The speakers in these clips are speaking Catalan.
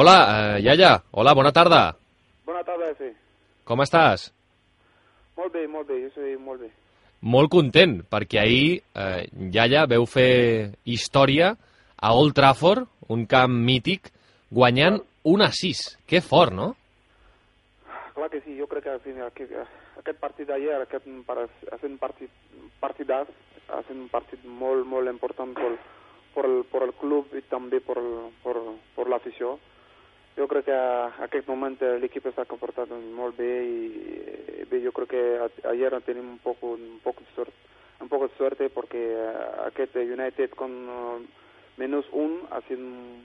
Hola, eh, Yaya. Hola, bona tarda. Bona tarda, sí. Com estàs? Molt bé, molt bé, jo soy molt bé. Molt content, perquè ahir eh, Yaya veu fer història a Old Trafford, un camp mític, guanyant 1 a 6. Que fort, no? Clar que sí, jo crec que sí, aquest, aquest partit d'ahir ha fet un partit, partidàs, ha fet un partit molt, molt important per, per, el, per el club i també per, per, per l'afició. Jo crec que a aquest moment l'equip s'ha comportat molt bé i bé, jo crec que ahir tenim un poc, un poc de sort, un poc de suerte perquè aquest United con uh, menos un ha sido un,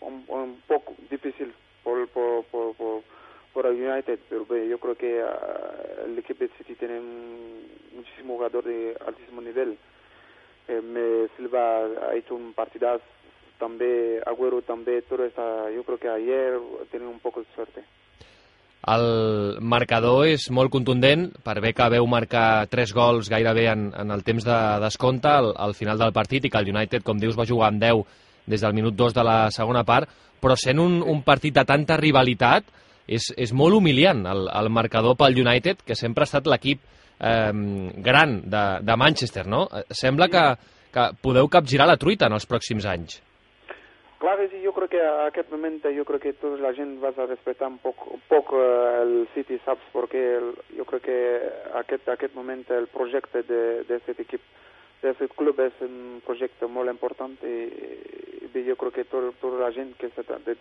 un, un poc difícil por, por, por, por, por el United, pero yo creo que uh, el equipo de City tiene muchísimo jugador de altísimo nivel. Eh, Silva ha hecho un partidazo també Agüero també, tot està, jo crec que ayer tenia un poc de suerte. El marcador és molt contundent, per bé que veu marcar tres gols gairebé en, en el temps de descompte al, al final del partit i que el United, com dius, va jugar amb 10 des del minut 2 de la segona part, però sent un, un partit de tanta rivalitat és, és molt humiliant el, el marcador pel United, que sempre ha estat l'equip eh, gran de, de Manchester, no? Sembla que, que podeu capgirar la truita en els pròxims anys. Clar que sí, jo crec que a aquest moment jo crec que tota la gent va a respectar un poc, un poc uh, el City, saps? Perquè el, jo crec que aquest, aquest moment el projecte d'aquest de, equip, d'aquest club és un projecte molt important i, i jo crec que tot, tota la gent que està de,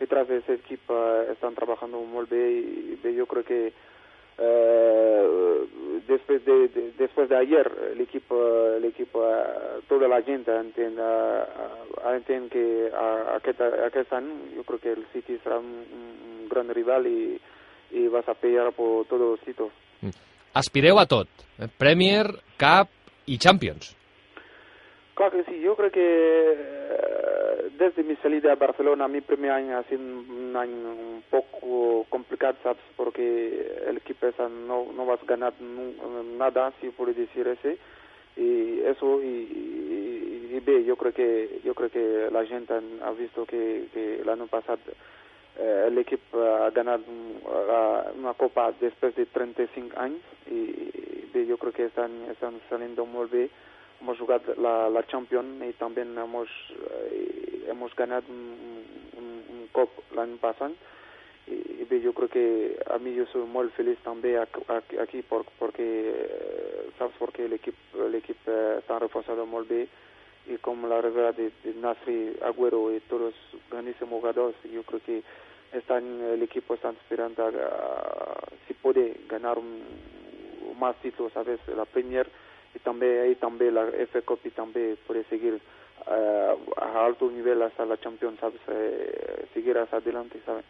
detrás d'aquest equip uh, estan treballant molt bé i, i jo crec que después de, de, después de ayer el equipo el equipo toda la gente entiende uh, entiende que a, aquest, aquest any yo creo que el City serà un, un gran rival i, i vas a pelear por todos los sitios aspireu a tot. Premier, Cup i Champions. Clar que sí, yo creo que desde mi salida a Barcelona, mi primer año ha sido un año un poco complicado, ¿sabes? Porque el equipo no, no vas a ganar nada, si puedo decir así. Y eso, y, y, B, yo creo que yo creo que la gente ha visto que, el año pasado eh, el equipo ha ganado una copa después de 35 años y, y yo creo que están, están saliendo muy bien hemos jugado la, la Champions y también hemos eh, hemos ganado un, un, un cop el año pasado. Y, yo creo que a mí yo soy muy feliz también aquí por, porque sabes porque el equipo el equipo está reforzado muy bien. Y como la revela de, de Nasri Agüero y todos los grandísimos jugadores yo creo que están el equipo está esperando a, si puede ganar un, más títulos sabes la Premier també, i també la FA Cup i també poder seguir uh, a alto nivell hasta la Champions. Eh, seguir hasta adelante, ¿sabes?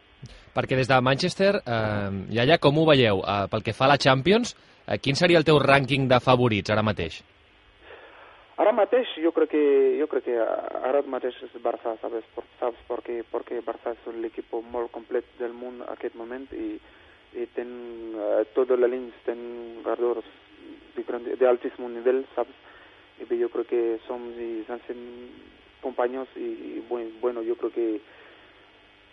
Perquè des de Manchester, eh, ja, com ho veieu? Eh, pel que fa a la Champions, eh, quin seria el teu rànquing de favorits ara mateix? Ara mateix jo crec que jo crec que ara mateix és Barça, sabes, por, sabes perquè perquè Barça és l'equip molt complet del món en aquest moment i, i ten uh, tota la línia ten jugadors de, grande, de altísimo nivel, ¿sabes? Y yo creo que somos y hacen compañeros y, y bueno, bueno, yo creo que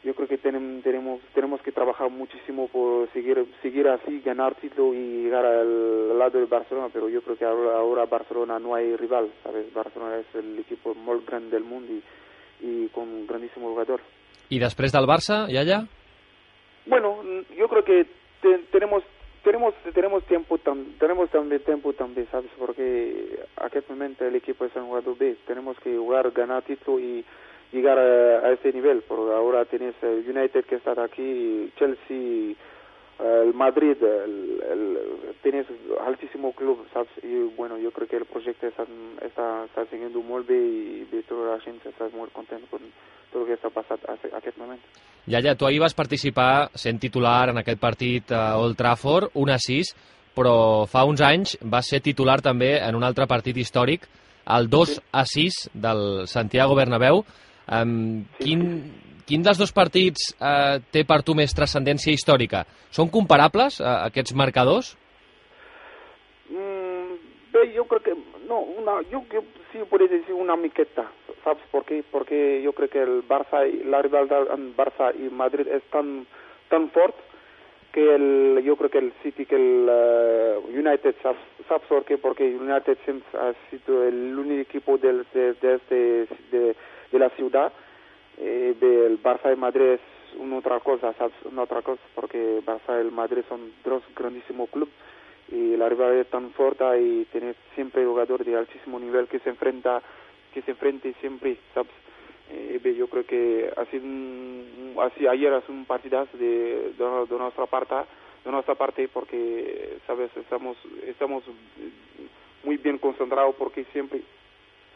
yo creo que tenemos tenemos tenemos que trabajar muchísimo por seguir seguir así ganar título y llegar al, lado de Barcelona pero yo creo que ahora, ahora Barcelona no hay rival sabes Barcelona es el equipo más grande del mundo y, y con un grandísimo jugador. Y després del Barça ya ya bueno yo creo que te, tenemos tenemos tenemos tiempo tam, tenemos también tiempo también sabes porque moment el equipo es un jugador B. Tenemos que jugar ganar título y llegar a, a ese nivel. Porque ahora tienes el United que está aquí Chelsea el Madrid el, el, tienes altísimo club sabes y bueno yo creo que el proyecto está está, está siguiendo muy bien y toda la gente está muy contenta con tot el que està passat a aquest moment. Ja, tu ahir vas participar sent titular en aquest partit a Old Trafford, 1 a 6, però fa uns anys va ser titular també en un altre partit històric, el 2 sí. a 6 del Santiago Bernabéu. Um, sí. quin, quin dels dos partits uh, té per tu més transcendència històrica? Són comparables, uh, aquests marcadors? Mm, bé, jo crec que... No, una, jo que sí podria dir una miqueta, ¿sabes por qué? Porque yo creo que el Barça, y la rivalidad en Barça y Madrid es tan, tan fuerte que el, yo creo que el City, que el uh, United, ¿sabes, ¿sabes por qué? Porque United siempre ha sido el único equipo de, de, de, de, de, de la ciudad. Eh, el Barça y Madrid es una otra cosa, ¿sabes? Una otra cosa, porque Barça y el Madrid son dos grandísimos clubes y la rivalidad es tan fuerte y tiene siempre jugador de altísimo nivel que se enfrenta que se enfrente siempre sabes eh, yo creo que así así ayer es un partidazo de, de, nuestra parte de nuestra parte porque sabes estamos estamos muy bien concentrados porque siempre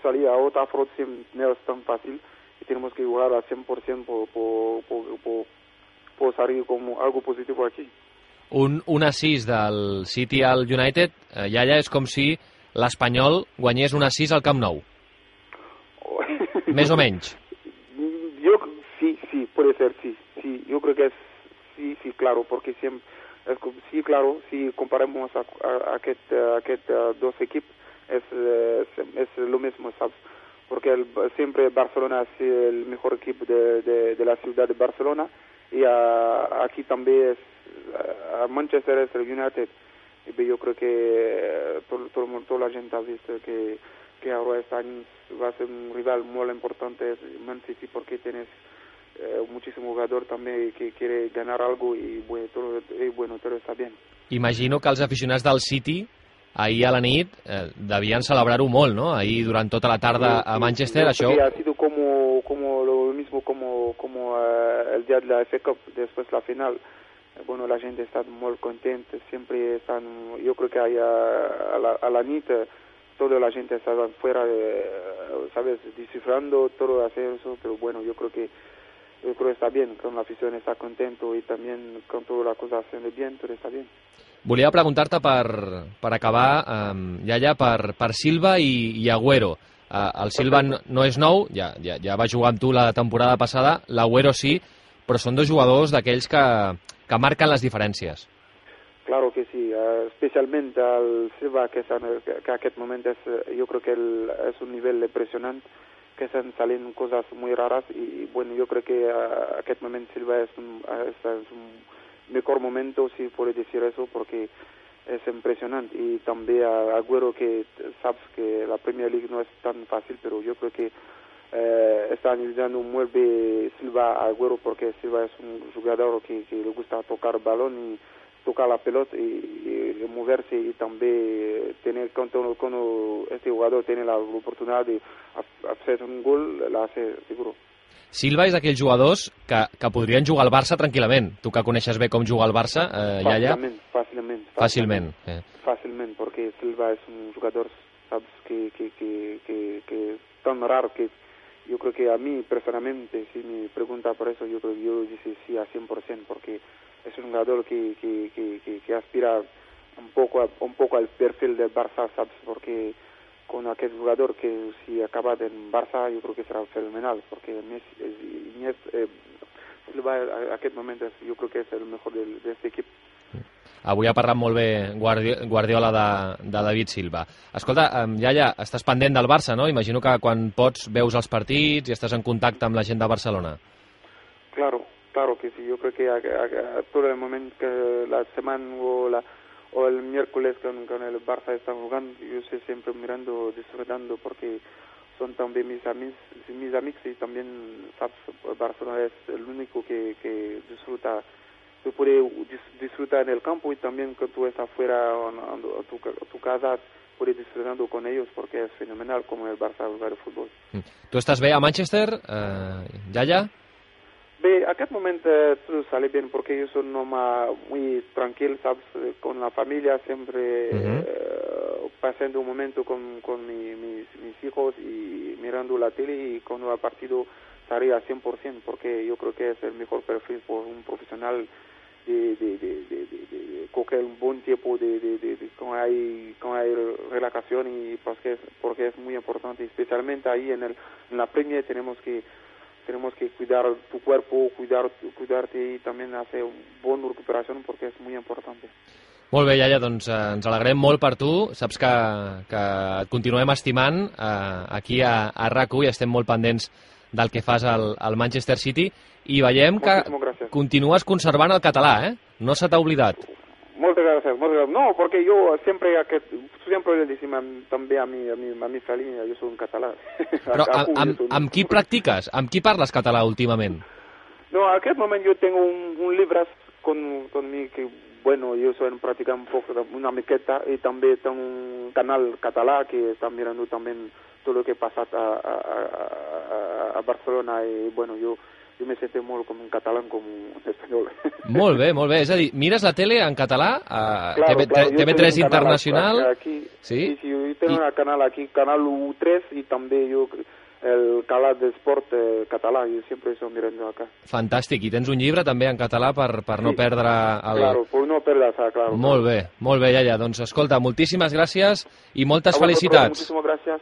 salir a otra frente no es tan fácil tenemos que jugar al 100% por, por, por, por, por salir como algo positivo aquí un 1 a 6 del City al United, eh, ja és com si l'Espanyol guanyés un a 6 al Camp Nou. Més o menys. Yo sí, sí, puede ser, sí, sí. Yo creo que es, sí, sí, claro, porque siempre, es, sí, claro, si comparamos a, a, a aquest, a aquest dos equipos, es, es, es lo mismo, ¿sabes? Porque el, siempre Barcelona es el mejor equipo de, de, de la ciudad de Barcelona. Y uh, aquí también es a Manchester es el United. Y yo creo que todo, todo, toda la gente ha visto que, que ahora este año va a ser un rival muy importante. Es Man City porque tienes eh, muchísimo jugador també que quiere ganar algo i bueno, todo, y bueno, todo está bien. Imagino que els aficionats del City ahir a la nit eh, devien celebrar-ho molt, no? Ahir durant tota la tarda a Manchester, sí, això... ha sido como, como lo mismo como, como uh, el día de la FA Cup, después la final. bueno, la gente está muy contenta, siempre están, yo creo que hay a, la, a la nit, toda la gente está fuera, sabes, descifrando todo hacer eso, pero bueno, yo creo que yo creo que está bien, con la afición está contento y también con toda la cosa haciendo bien, todo está bien. Volia preguntar-te per, per acabar, um, ja, ja, per, per Silva i, i Agüero. Uh, el Silva no, no és nou, ja, ja, ja va jugar amb tu la temporada passada, l'Agüero sí, però són dos jugadors d'aquells que, que marquen les diferències. Claro que sí, uh, especialment el Silva, que, en que aquest moment és, jo crec que el, és un nivell impressionant, que están saliendo cosas muy raras y bueno, yo creo que uh, aquest moment Silva es un, es, es un mejor momento, si puede decir eso, porque es impresionante. Y también Agüero, que sabes que la Premier League no es tan fácil, pero yo creo que eh, está analizando muy bien Silva a Agüero porque Silva es un jugador que, que le gusta tocar el balón y tocar la pelota y, y moverse y también tener cuando, cuando este jugador tiene la oportunidad de hacer un gol, la hace seguro. Silva és d'aquells jugadors que, que podrien jugar al Barça tranquil·lament. Tu que coneixes bé com juga al Barça, eh, Yaya... Fàcilment, fàcilment. Fàcilment. Eh. Fàcilment, perquè Silva és un jugador, saps, que, que, que, que, que tan raro que yo creo que a mí personalmente, si me pregunta por eso, yo creo que yo dice sí a 100%, porque es un jugador que, que, que, que, que aspira un poco, a, un poco al perfil del Barça, ¿sabes? Porque con aquel jugador que si acaba en Barça yo creo que será fenomenal porque Messi, eh, Silva a aquest moment jo crec que és el millor d'aquest equip Avui ha parlat molt bé Guardiola de, de David Silva. Escolta, ja, ja, estàs pendent del Barça, no? Imagino que quan pots veus els partits i estàs en contacte amb la gent de Barcelona. Claro, claro que sí. Jo crec que a, a, a tot el moment que la setmana o la, o el miércoles con, con el Barça están jugando, yo estoy siempre mirando, disfrutando porque son también mis amigos, mis amigos y también sabes, Barcelona es el único que, que disfruta, tú puedes disfrutar en el campo y también cuando tú estás fuera a tu, tu casa puedes disfrutando con ellos porque es fenomenal como el Barça jugar fútbol. ¿Tú estás bé a Manchester, eh, Yaya? Bé, aquest moment eh, todo sale bien porque yo soy un hombre muy tranquilo, ¿sabes? Con la familia siempre uh -huh. eh, pasando un momento con, con mi, mis, mis hijos y mirando la tele y cuando el partido estaré al 100% porque yo creo que es el mejor perfil por un profesional de, de, de, de, de, de coger un buen tiempo de, de, de, de, con hay con hay relajación y porque es, porque es muy importante especialmente ahí en el en la Premier tenemos que tenemos que cuidar tu cuerpo, cuidar, cuidarte y también hacer una buena recuperación porque es muy importante. Molt bé, Iaia, doncs eh, ens alegrem molt per tu. Saps que, que et continuem estimant eh, aquí a, a RAC1 i estem molt pendents del que fas al, al Manchester City i veiem que gracias. continues conservant el català, eh? No se t'ha oblidat. Muchas gracias, muchas gracias. No, porque yo siempre, a que, siempre le decimos a- mi, a mi, a mi familia, yo soy un catalán. Però A- a amb, amb, un- amb qui practiques? Amb qui parles català últimament? No, a aquel momento yo tengo un, un libro con, con mi que, bueno, yo soy practicar un poco de- una miqueta y también tengo un canal catalán que está mirando también todo lo que pasa a, a, a, a Barcelona y, bueno, yo, yo me siento muy como un catalán como un español. Molt bé, molt bé. És a dir, mires la tele en català, a Claro, TV, claro, yo TV3 tengo un canal Internacional, Aquí, ¿Sí? sí, sí, tengo Y- un canal aquí, canal U3 y también yo el canal de sport eh, catalán, yo siempre estoy mirando acá. fantàstic. I tens un llibre també en català per, per no Sí. perdre el... Claro, por no perder, claro. Molt bé, molt bé, Iaia. Doncs escolta, moltíssimes gràcies i moltes A felicitats. Muchísimas gracias.